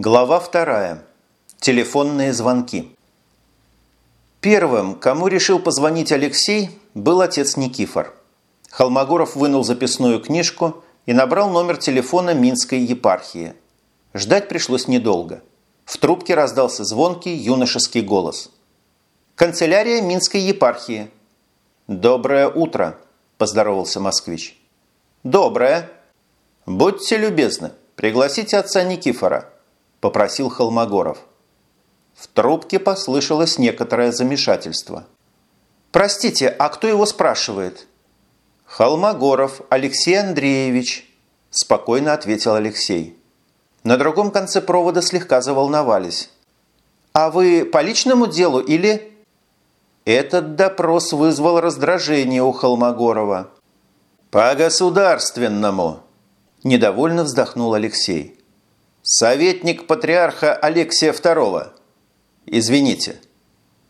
Глава вторая. Телефонные звонки. Первым, кому решил позвонить Алексей, был отец Никифор. Холмогоров вынул записную книжку и набрал номер телефона Минской епархии. Ждать пришлось недолго. В трубке раздался звонкий юношеский голос. «Канцелярия Минской епархии». «Доброе утро», – поздоровался москвич. «Доброе. Будьте любезны, пригласите отца Никифора». – попросил Холмогоров. В трубке послышалось некоторое замешательство. «Простите, а кто его спрашивает?» «Холмогоров Алексей Андреевич», – спокойно ответил Алексей. На другом конце провода слегка заволновались. «А вы по личному делу или...» Этот допрос вызвал раздражение у Холмогорова. «По государственному!» – недовольно вздохнул Алексей. «Советник патриарха Алексия II». «Извините».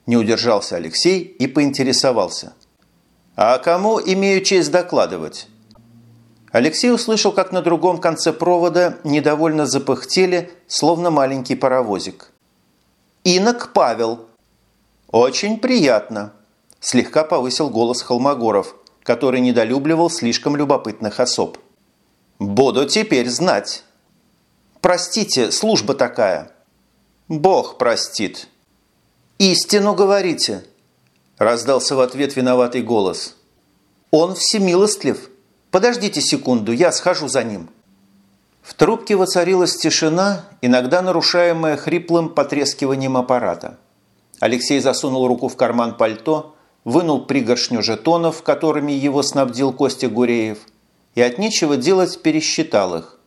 Не удержался Алексей и поинтересовался. «А кому имею честь докладывать?» Алексей услышал, как на другом конце провода недовольно запыхтели, словно маленький паровозик. «Инок Павел». «Очень приятно», – слегка повысил голос Холмогоров, который недолюбливал слишком любопытных особ. «Буду теперь знать». Простите, служба такая». «Бог простит». «Истину говорите», – раздался в ответ виноватый голос. «Он всемилостлив. Подождите секунду, я схожу за ним». В трубке воцарилась тишина, иногда нарушаемая хриплым потрескиванием аппарата. Алексей засунул руку в карман пальто, вынул пригоршню жетонов, которыми его снабдил Костя Гуреев, и от нечего делать пересчитал их.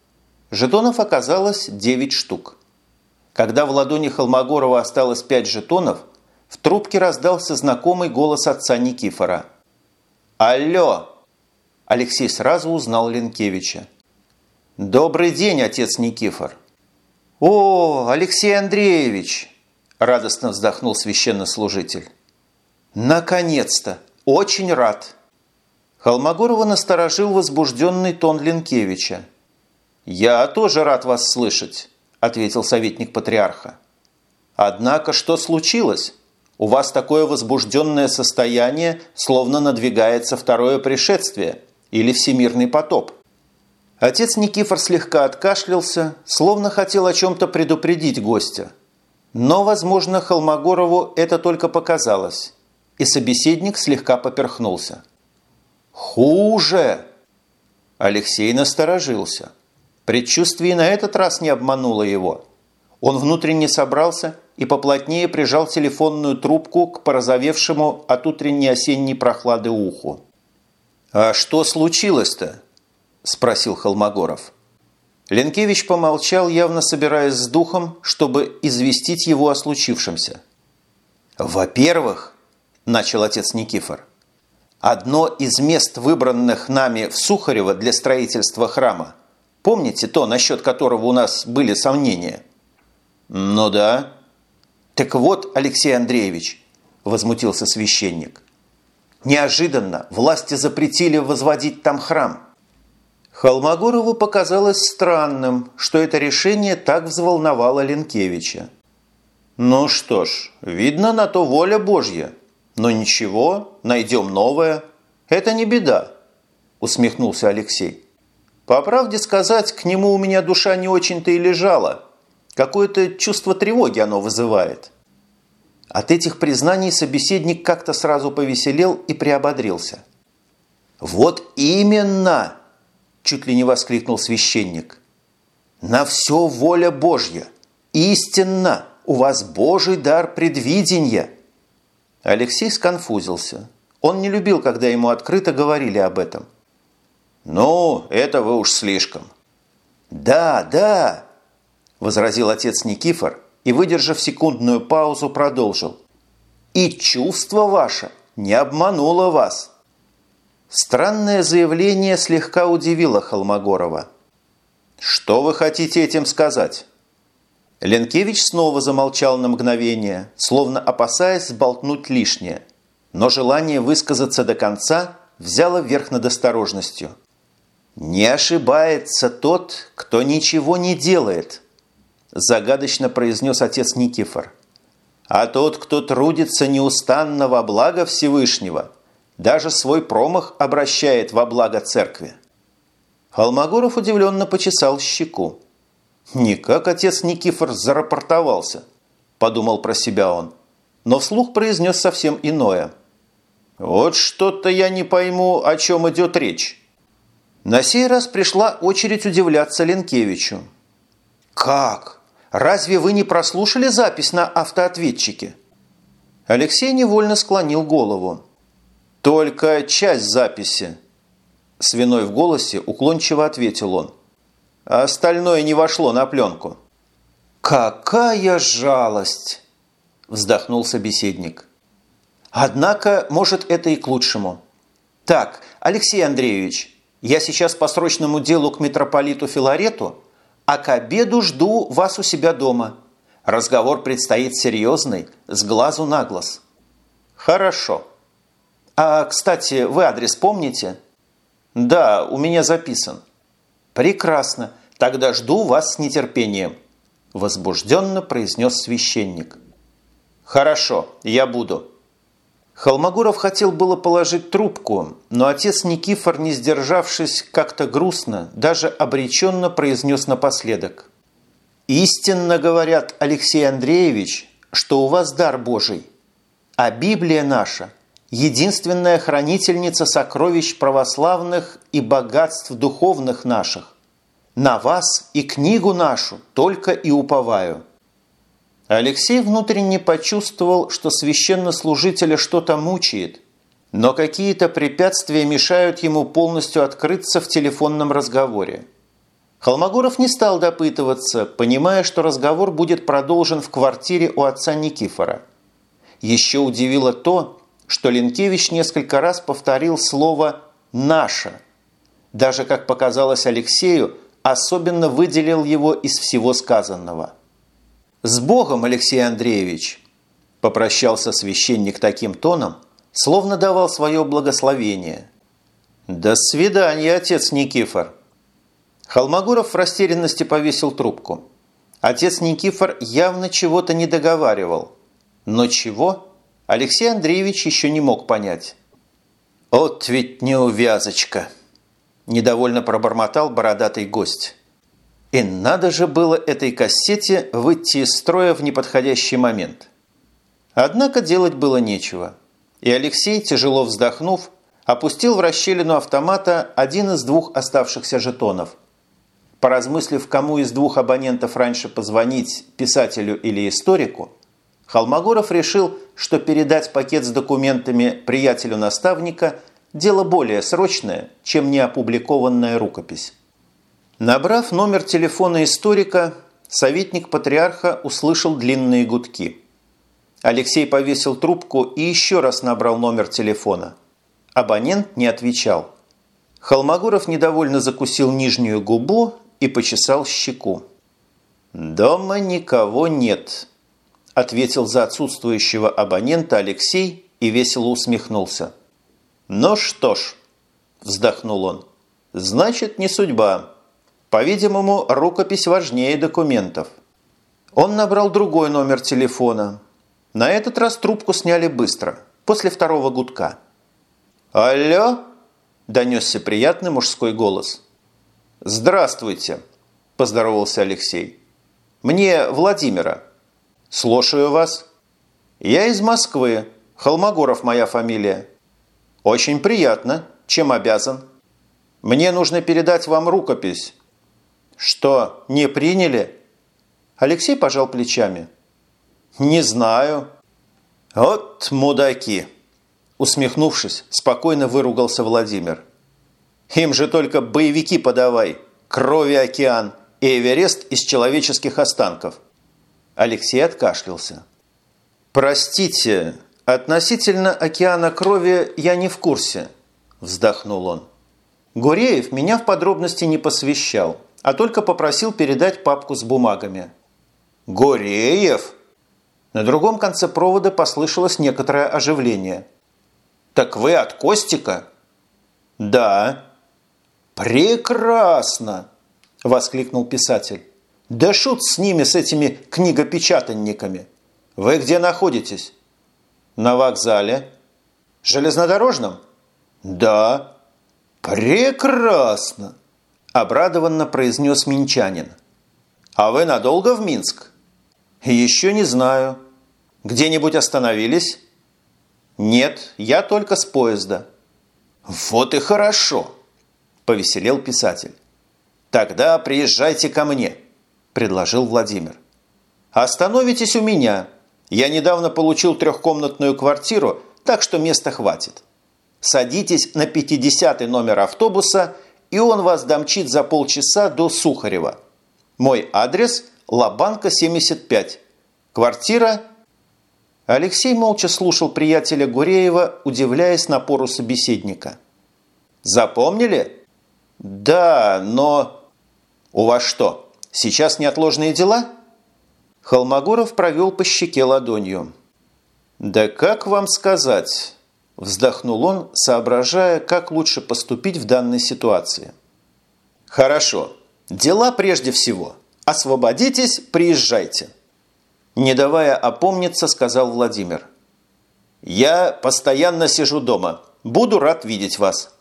Жетонов оказалось 9 штук. Когда в ладони Холмогорова осталось 5 жетонов, в трубке раздался знакомый голос отца Никифора. «Алло!» Алексей сразу узнал Ленкевича. «Добрый день, отец Никифор!» «О, Алексей Андреевич!» – радостно вздохнул священнослужитель. «Наконец-то! Очень рад!» Холмогорова насторожил возбужденный тон Ленкевича. «Я тоже рад вас слышать», – ответил советник патриарха. «Однако что случилось? У вас такое возбужденное состояние, словно надвигается второе пришествие или всемирный потоп». Отец Никифор слегка откашлялся, словно хотел о чем-то предупредить гостя. Но, возможно, Холмогорову это только показалось, и собеседник слегка поперхнулся. «Хуже!» Алексей насторожился – Предчувствие на этот раз не обмануло его. Он внутренне собрался и поплотнее прижал телефонную трубку к порозовевшему от утренней осенней прохлады уху. «А что случилось-то?» – спросил Холмогоров. Ленкевич помолчал, явно собираясь с духом, чтобы известить его о случившемся. «Во-первых, – начал отец Никифор, – одно из мест, выбранных нами в Сухарево для строительства храма – Помните то, насчет которого у нас были сомнения? Ну да. Так вот, Алексей Андреевич, возмутился священник. Неожиданно власти запретили возводить там храм. Холмогорову показалось странным, что это решение так взволновало Ленкевича. Ну что ж, видно на то воля Божья. Но ничего, найдем новое. Это не беда, усмехнулся Алексей. По правде сказать, к нему у меня душа не очень-то и лежала. Какое-то чувство тревоги оно вызывает. От этих признаний собеседник как-то сразу повеселел и приободрился. «Вот именно!» – чуть ли не воскликнул священник. «На все воля Божья! Истинно! У вас Божий дар предвидения!» Алексей сконфузился. Он не любил, когда ему открыто говорили об этом – «Ну, это вы уж слишком». «Да, да», – возразил отец Никифор и, выдержав секундную паузу, продолжил. «И чувство ваше не обмануло вас». Странное заявление слегка удивило Холмогорова. «Что вы хотите этим сказать?» Ленкевич снова замолчал на мгновение, словно опасаясь сболтнуть лишнее. Но желание высказаться до конца взяло верх над осторожностью – «Не ошибается тот, кто ничего не делает», – загадочно произнес отец Никифор. «А тот, кто трудится неустанно во благо Всевышнего, даже свой промах обращает во благо церкви». Холмогоров удивленно почесал щеку. «Никак отец Никифор зарапортовался», – подумал про себя он, но вслух произнес совсем иное. «Вот что-то я не пойму, о чем идет речь». На сей раз пришла очередь удивляться Ленкевичу. «Как? Разве вы не прослушали запись на автоответчике?» Алексей невольно склонил голову. «Только часть записи», – свиной в голосе уклончиво ответил он. А остальное не вошло на пленку. «Какая жалость!» – вздохнул собеседник. «Однако, может, это и к лучшему. Так, Алексей Андреевич, я сейчас по срочному делу к митрополиту Филарету – а к обеду жду вас у себя дома. Разговор предстоит серьезный, с глазу на глаз». «Хорошо. А, кстати, вы адрес помните?» «Да, у меня записан». «Прекрасно. Тогда жду вас с нетерпением», – возбужденно произнес священник. «Хорошо, я буду». Холмогоров хотел было положить трубку, но отец Никифор, не сдержавшись как-то грустно, даже обреченно произнес напоследок. «Истинно говорят, Алексей Андреевич, что у вас дар Божий, а Библия наша – единственная хранительница сокровищ православных и богатств духовных наших. На вас и книгу нашу только и уповаю». Алексей внутренне почувствовал, что священнослужителя что-то мучает, но какие-то препятствия мешают ему полностью открыться в телефонном разговоре. Холмогоров не стал допытываться, понимая, что разговор будет продолжен в квартире у отца Никифора. Еще удивило то, что Ленкевич несколько раз повторил слово «наша». Даже, как показалось Алексею, особенно выделил его из всего сказанного – «С Богом, Алексей Андреевич!» – попрощался священник таким тоном, словно давал свое благословение. «До свидания, отец Никифор!» Холмогоров в растерянности повесил трубку. Отец Никифор явно чего-то не договаривал. Но чего? Алексей Андреевич еще не мог понять. «От ведь неувязочка!» – недовольно пробормотал бородатый гость. И надо же было этой кассете выйти из строя в неподходящий момент. Однако делать было нечего. И Алексей, тяжело вздохнув, опустил в расщелину автомата один из двух оставшихся жетонов. Поразмыслив, кому из двух абонентов раньше позвонить, писателю или историку, Холмогоров решил, что передать пакет с документами приятелю наставника – дело более срочное, чем неопубликованная рукопись. Набрав номер телефона историка, советник патриарха услышал длинные гудки. Алексей повесил трубку и еще раз набрал номер телефона. Абонент не отвечал. Холмогоров недовольно закусил нижнюю губу и почесал щеку. «Дома никого нет», – ответил за отсутствующего абонента Алексей и весело усмехнулся. «Ну что ж», – вздохнул он, – «значит, не судьба». По-видимому, рукопись важнее документов. Он набрал другой номер телефона. На этот раз трубку сняли быстро, после второго гудка. «Алло?» – донесся приятный мужской голос. «Здравствуйте», – поздоровался Алексей. «Мне Владимира». «Слушаю вас». «Я из Москвы. Холмогоров моя фамилия». «Очень приятно. Чем обязан?» «Мне нужно передать вам рукопись. «Что, не приняли?» Алексей пожал плечами. «Не знаю». «Вот мудаки!» Усмехнувшись, спокойно выругался Владимир. «Им же только боевики подавай, крови океан и Эверест из человеческих останков». Алексей откашлялся. «Простите, относительно океана крови я не в курсе», – вздохнул он. «Гуреев меня в подробности не посвящал, а только попросил передать папку с бумагами. «Гореев!» На другом конце провода послышалось некоторое оживление. «Так вы от Костика?» «Да». «Прекрасно!» – воскликнул писатель. Да шут с ними, с этими книгопечатанниками. Вы где находитесь? На вокзале. Железнодорожном? Да. Прекрасно, обрадованно произнес минчанин. А вы надолго в Минск? Еще не знаю. Где-нибудь остановились? Нет, я только с поезда. Вот и хорошо, повеселел писатель. Тогда приезжайте ко мне, предложил Владимир. Остановитесь у меня. Я недавно получил трехкомнатную квартиру, так что места хватит. Садитесь на 50 номер автобуса, и он вас домчит за полчаса до Сухарева. Мой адрес – Лабанка, 75. Квартира Алексей молча слушал приятеля Гуреева, удивляясь напору собеседника. «Запомнили?» «Да, но...» «У вас что, сейчас неотложные дела?» Холмогоров провел по щеке ладонью. «Да как вам сказать?» Вздохнул он, соображая, как лучше поступить в данной ситуации. «Хорошо. Дела прежде всего. Освободитесь, приезжайте». Не давая опомниться, сказал Владимир. «Я постоянно сижу дома. Буду рад видеть вас».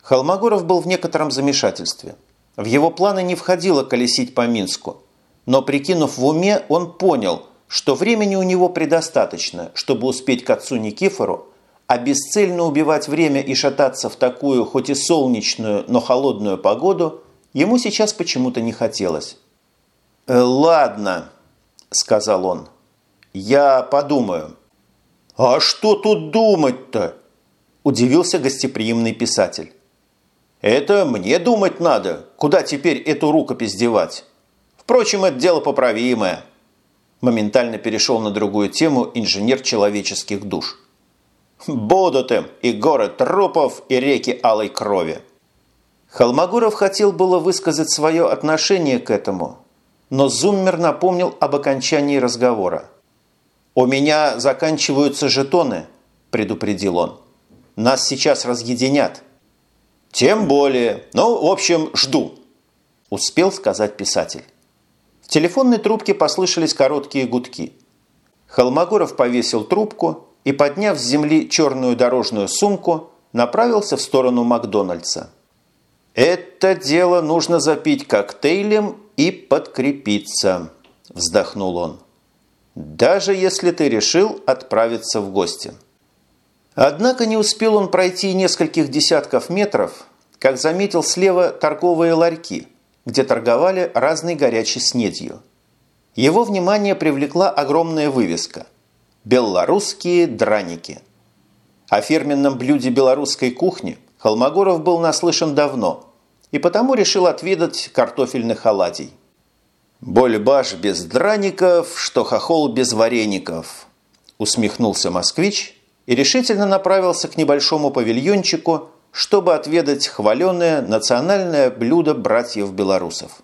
Холмогоров был в некотором замешательстве. В его планы не входило колесить по Минску. Но, прикинув в уме, он понял, что времени у него предостаточно, чтобы успеть к отцу Никифору, а бесцельно убивать время и шататься в такую, хоть и солнечную, но холодную погоду, ему сейчас почему-то не хотелось. «Э, «Ладно», – сказал он. «Я подумаю». «А что тут думать-то?» – удивился гостеприимный писатель. «Это мне думать надо, куда теперь эту рукопись девать. Впрочем, это дело поправимое». Моментально перешел на другую тему инженер человеческих душ. «Будут им и горы трупов, и реки алой крови». Холмогоров хотел было высказать свое отношение к этому, но Зуммер напомнил об окончании разговора. «У меня заканчиваются жетоны», – предупредил он. «Нас сейчас разъединят». «Тем более. Ну, в общем, жду», – успел сказать писатель. В телефонной трубке послышались короткие гудки. Холмогоров повесил трубку и, подняв с земли черную дорожную сумку, направился в сторону Макдональдса. «Это дело нужно запить коктейлем и подкрепиться», – вздохнул он. «Даже если ты решил отправиться в гости». Однако не успел он пройти нескольких десятков метров, как заметил слева торговые ларьки, где торговали разной горячей снедью. Его внимание привлекла огромная вывеска «Белорусские драники». О фирменном блюде белорусской кухни Холмогоров был наслышан давно – и потому решил отведать картофельных оладий. «Бульбаш без драников, что хохол без вареников», усмехнулся москвич и решительно направился к небольшому павильончику, чтобы отведать хваленое национальное блюдо братьев-белорусов.